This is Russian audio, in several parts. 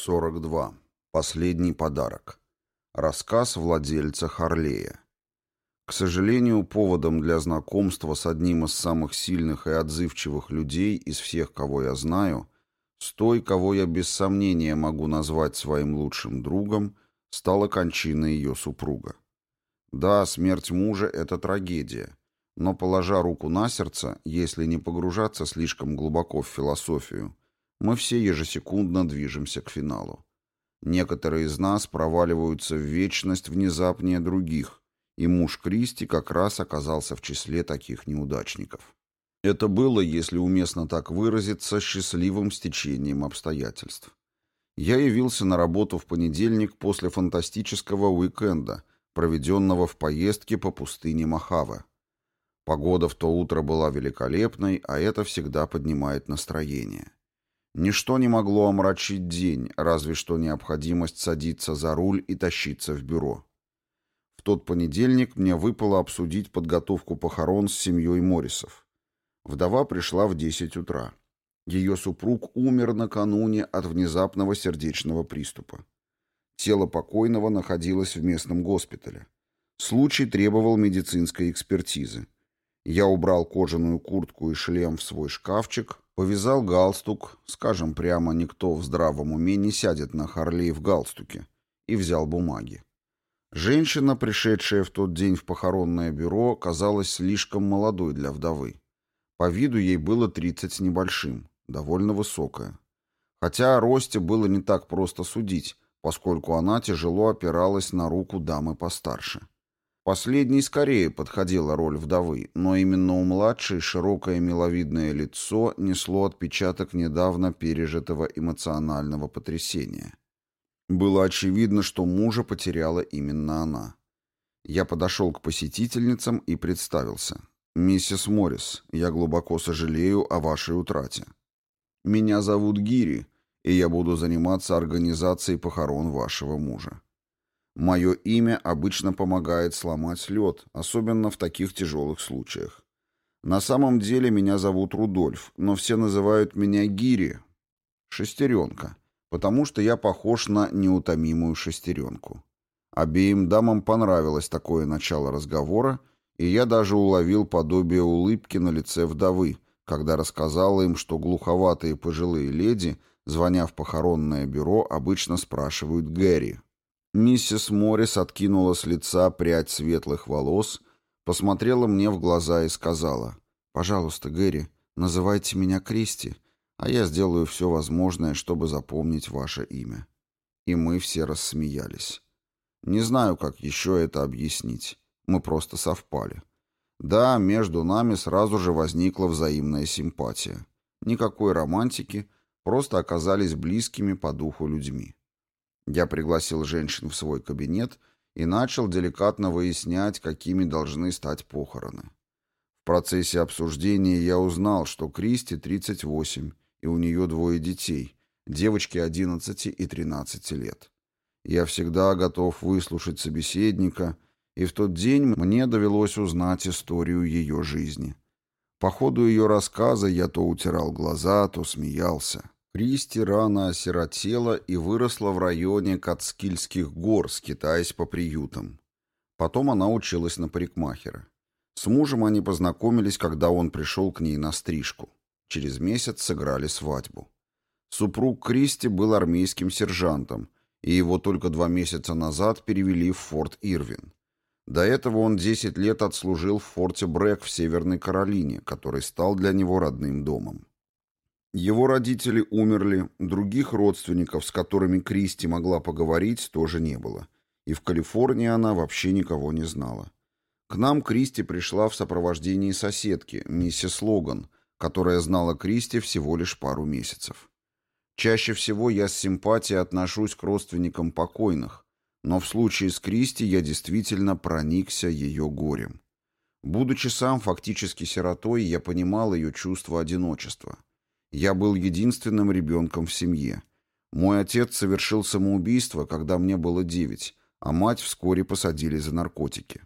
42. Последний подарок. Рассказ владельца Харлея. К сожалению, поводом для знакомства с одним из самых сильных и отзывчивых людей из всех, кого я знаю, с той, кого я без сомнения могу назвать своим лучшим другом, стала кончина ее супруга. Да, смерть мужа — это трагедия, но, положа руку на сердце, если не погружаться слишком глубоко в философию, мы все ежесекундно движемся к финалу. Некоторые из нас проваливаются в вечность внезапнее других, и муж Кристи как раз оказался в числе таких неудачников. Это было, если уместно так выразиться, счастливым стечением обстоятельств. Я явился на работу в понедельник после фантастического уикенда, проведенного в поездке по пустыне Махаве. Погода в то утро была великолепной, а это всегда поднимает настроение. Ничто не могло омрачить день, разве что необходимость садиться за руль и тащиться в бюро. В тот понедельник мне выпало обсудить подготовку похорон с семьей Моррисов. Вдова пришла в 10 утра. Ее супруг умер накануне от внезапного сердечного приступа. Тело покойного находилось в местном госпитале. Случай требовал медицинской экспертизы. Я убрал кожаную куртку и шлем в свой шкафчик, Повязал галстук, скажем прямо, никто в здравом уме не сядет на Харлей в галстуке, и взял бумаги. Женщина, пришедшая в тот день в похоронное бюро, казалась слишком молодой для вдовы. По виду ей было 30 с небольшим, довольно высокая. Хотя о росте было не так просто судить, поскольку она тяжело опиралась на руку дамы постарше. Последней скорее подходила роль вдовы, но именно у младшей широкое миловидное лицо несло отпечаток недавно пережитого эмоционального потрясения. Было очевидно, что мужа потеряла именно она. Я подошел к посетительницам и представился. «Миссис Моррис, я глубоко сожалею о вашей утрате. Меня зовут Гири, и я буду заниматься организацией похорон вашего мужа. Мое имя обычно помогает сломать лед, особенно в таких тяжелых случаях. На самом деле меня зовут Рудольф, но все называют меня Гири, шестеренка, потому что я похож на неутомимую шестеренку. Обеим дамам понравилось такое начало разговора, и я даже уловил подобие улыбки на лице вдовы, когда рассказала им, что глуховатые пожилые леди, звоня в похоронное бюро, обычно спрашивают Гэри. Миссис Моррис откинула с лица прядь светлых волос, посмотрела мне в глаза и сказала, «Пожалуйста, Гэри, называйте меня Кристи, а я сделаю все возможное, чтобы запомнить ваше имя». И мы все рассмеялись. Не знаю, как еще это объяснить. Мы просто совпали. Да, между нами сразу же возникла взаимная симпатия. Никакой романтики, просто оказались близкими по духу людьми. Я пригласил женщин в свой кабинет и начал деликатно выяснять, какими должны стать похороны. В процессе обсуждения я узнал, что Кристи 38, и у нее двое детей, девочки 11 и 13 лет. Я всегда готов выслушать собеседника, и в тот день мне довелось узнать историю ее жизни. По ходу ее рассказа я то утирал глаза, то смеялся. Кристи рано осиротела и выросла в районе Кацкильских гор, скитаясь по приютам. Потом она училась на парикмахера. С мужем они познакомились, когда он пришел к ней на стрижку. Через месяц сыграли свадьбу. Супруг Кристи был армейским сержантом, и его только два месяца назад перевели в форт Ирвин. До этого он 10 лет отслужил в форте Брэк в Северной Каролине, который стал для него родным домом. Его родители умерли, других родственников, с которыми Кристи могла поговорить, тоже не было. И в Калифорнии она вообще никого не знала. К нам Кристи пришла в сопровождении соседки, миссис Логан, которая знала Кристи всего лишь пару месяцев. Чаще всего я с симпатией отношусь к родственникам покойных, но в случае с Кристи я действительно проникся ее горем. Будучи сам фактически сиротой, я понимал ее чувство одиночества – я был единственным ребенком в семье. Мой отец совершил самоубийство, когда мне было девять, а мать вскоре посадили за наркотики.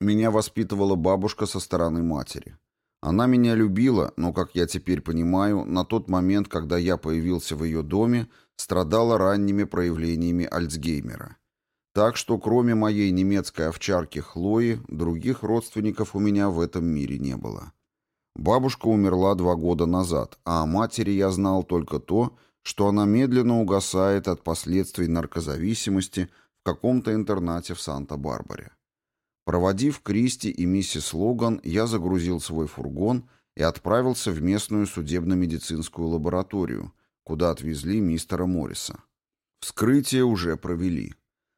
Меня воспитывала бабушка со стороны матери. Она меня любила, но, как я теперь понимаю, на тот момент, когда я появился в ее доме, страдала ранними проявлениями Альцгеймера. Так что кроме моей немецкой овчарки Хлои, других родственников у меня в этом мире не было. Бабушка умерла два года назад, а о матери я знал только то, что она медленно угасает от последствий наркозависимости в каком-то интернате в Санта-Барбаре. Проводив Кристи и миссис Логан, я загрузил свой фургон и отправился в местную судебно-медицинскую лабораторию, куда отвезли мистера Морриса. Вскрытие уже провели.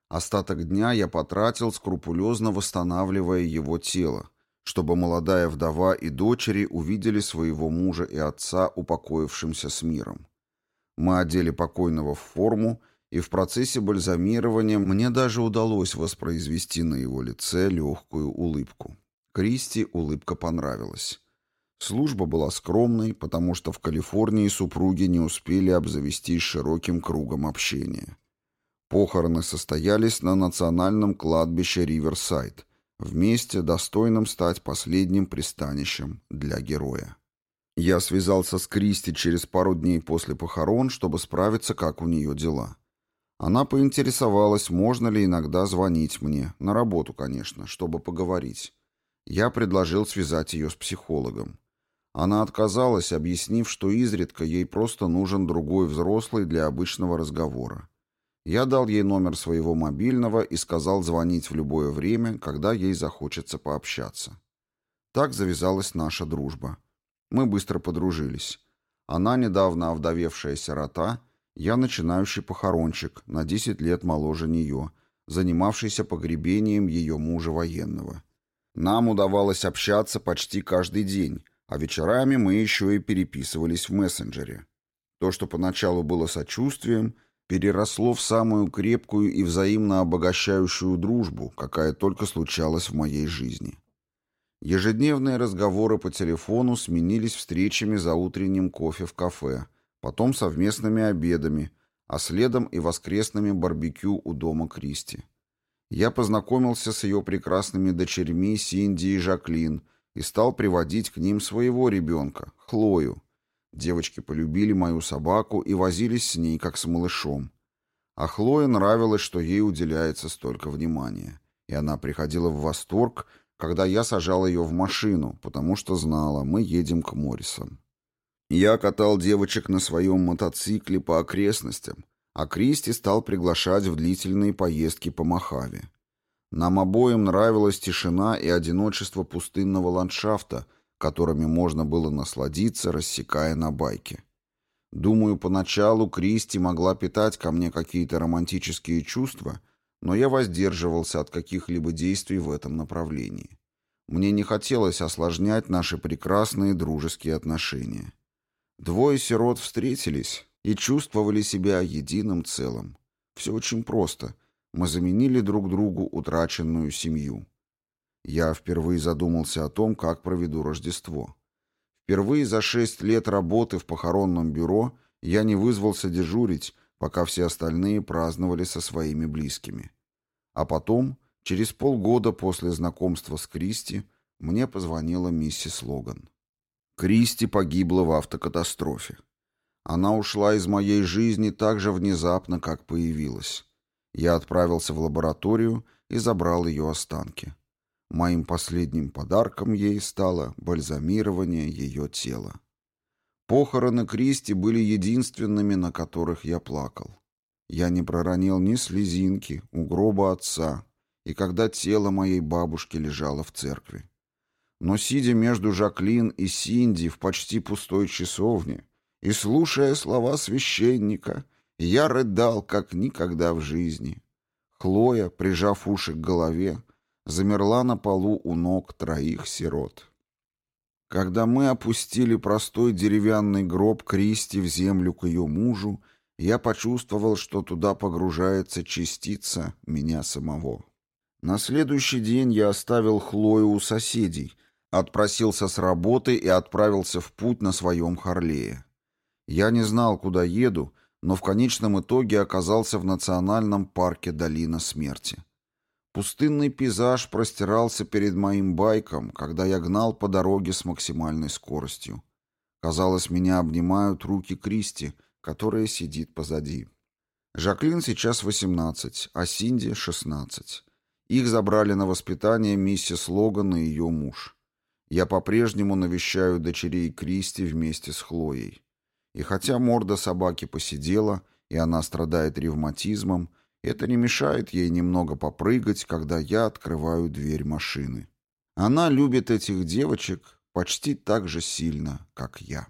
Остаток дня я потратил, скрупулезно восстанавливая его тело, чтобы молодая вдова и дочери увидели своего мужа и отца упокоившимся с миром. Мы одели покойного в форму, и в процессе бальзамирования мне даже удалось воспроизвести на его лице легкую улыбку. Кристи улыбка понравилась. Служба была скромной, потому что в Калифорнии супруги не успели обзавестись широким кругом общения. Похороны состоялись на национальном кладбище Риверсайд – вместе достойным стать последним пристанищем для героя. Я связался с Кристи через пару дней после похорон, чтобы справиться, как у нее дела. Она поинтересовалась, можно ли иногда звонить мне, на работу, конечно, чтобы поговорить. Я предложил связать ее с психологом. Она отказалась, объяснив, что изредка ей просто нужен другой взрослый для обычного разговора. Я дал ей номер своего мобильного и сказал звонить в любое время, когда ей захочется пообщаться. Так завязалась наша дружба. Мы быстро подружились. Она недавно овдовевшая сирота, я начинающий похоронщик, на 10 лет моложе нее, занимавшийся погребением ее мужа военного. Нам удавалось общаться почти каждый день, а вечерами мы еще и переписывались в мессенджере. То, что поначалу было сочувствием, переросло в самую крепкую и взаимно обогащающую дружбу, какая только случалась в моей жизни. Ежедневные разговоры по телефону сменились встречами за утренним кофе в кафе, потом совместными обедами, а следом и воскресными барбекю у дома Кристи. Я познакомился с ее прекрасными дочерьми Синди и Жаклин и стал приводить к ним своего ребенка, Хлою, Девочки полюбили мою собаку и возились с ней, как с малышом. А Хлое нравилось, что ей уделяется столько внимания. И она приходила в восторг, когда я сажал ее в машину, потому что знала, мы едем к Моррисам. Я катал девочек на своем мотоцикле по окрестностям, а Кристи стал приглашать в длительные поездки по Мохаве. Нам обоим нравилась тишина и одиночество пустынного ландшафта — которыми можно было насладиться, рассекая на байке. Думаю, поначалу Кристи могла питать ко мне какие-то романтические чувства, но я воздерживался от каких-либо действий в этом направлении. Мне не хотелось осложнять наши прекрасные дружеские отношения. Двое сирот встретились и чувствовали себя единым целым. Все очень просто. Мы заменили друг другу утраченную семью. Я впервые задумался о том, как проведу Рождество. Впервые за шесть лет работы в похоронном бюро я не вызвался дежурить, пока все остальные праздновали со своими близкими. А потом, через полгода после знакомства с Кристи, мне позвонила миссис Логан. Кристи погибла в автокатастрофе. Она ушла из моей жизни так же внезапно, как появилась. Я отправился в лабораторию и забрал ее останки. Моим последним подарком ей стало бальзамирование ее тела. Похороны Кристи были единственными, на которых я плакал. Я не проронил ни слезинки у гроба отца, и когда тело моей бабушки лежало в церкви. Но сидя между Жаклин и Синди в почти пустой часовне и слушая слова священника, я рыдал, как никогда в жизни. Хлоя, прижав уши к голове, замерла на полу у ног троих сирот. Когда мы опустили простой деревянный гроб Кристи в землю к ее мужу, я почувствовал, что туда погружается частица меня самого. На следующий день я оставил Хлою у соседей, отпросился с работы и отправился в путь на своем Харлее. Я не знал, куда еду, но в конечном итоге оказался в национальном парке Долина Смерти. Пустынный пейзаж простирался перед моим байком, когда я гнал по дороге с максимальной скоростью. Казалось, меня обнимают руки Кристи, которая сидит позади. Жаклин сейчас 18, а Синди 16. Их забрали на воспитание миссис Логан и ее муж. Я по-прежнему навещаю дочерей Кристи вместе с Хлоей. И хотя морда собаки посидела, и она страдает ревматизмом, это не мешает ей немного попрыгать, когда я открываю дверь машины. Она любит этих девочек почти так же сильно, как я.